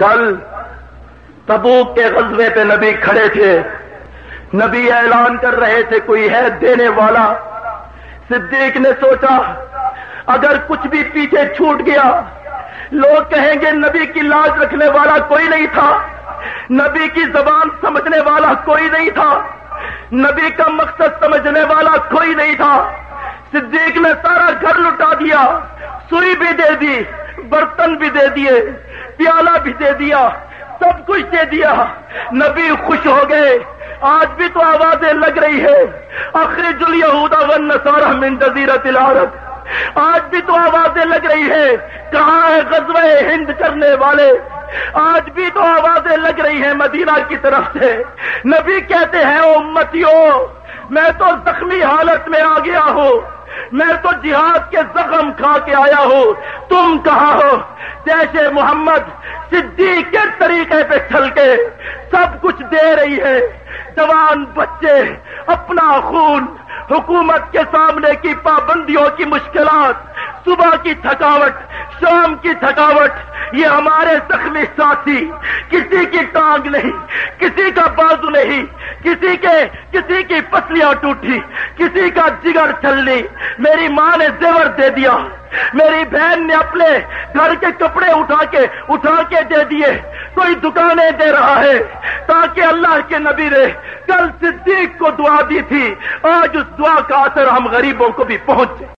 کل تبوک کے غزوے پہ نبی کھڑے تھے۔ نبی اعلان کر رہے تھے کوئی ہے دینے والا۔ صدیق نے سوچا، اگر کچھ بھی پیچھے چھوٹ گیا، لوگ کہیں گے نبی کی لاج رکھنے والا کوئی نہیں تھا۔ نبی کی زبان سمجھنے والا کوئی نہیں تھا۔ نبی کا مقصد سمجھنے والا کوئی نہیں تھا۔ صدیق نے سارا گھر لٹا دیا، سوئی بھی دے دی، برتن بھی دے دیے۔ پیالہ بھی دے دیا، سب کچھ دے دیا۔ نبی خوش ہو گئے۔ آج بھی تو آوازیں لگ رہی ہے آخری اخرج الیہود والنصارى من جزیرت العرب۔ آج بھی تو آوازیں لگ رہی ہے کہاں ہے غزوہ ہند کرنے والے؟ آج بھی تو آوازیں لگ رہی ہیں مدینہ کی طرف سے۔ نبی کہتے ہیں امتیوں میں تو زخمی حالت میں آ گیا ہوں۔ میں تو جہاد کے زخم کھا کے آیا ہوں۔ تم کہاں ہو؟ جیسے محمد صدیق کے طریقے پہ چل کے سب کچھ دے رہی ہے۔ جوان بچے، اپنا خون، حکومت کے سامنے کی پابندیوں کی مشکلات، صبح کی تھکاوٹ، شام کی تھکاوٹ یہ ہمارے زخمی ساتھی، کسی کی ٹانگ نہیں، کسی کا بازو نہیں، کسی کے، کسی کی پسلیاں ٹوٹی، کسی کا جگر چلنی۔ میری ماں نے زیور دے دیا۔ میری بہن نے اپنے گھر کے کپڑے اٹھا کے اٹھا کے دے دیے۔ کوئی دکانیں دے رہا ہے۔ تاکہ اللہ کے نبی نے کل صدیق کو دعا دی تھی۔ آج اس دعا کا اثر ہم غریبوں کو بھی پہنچے۔